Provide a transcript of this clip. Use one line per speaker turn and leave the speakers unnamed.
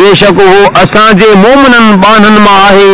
بيشڪ اهو اسان جي مومنن بانن مان آهي.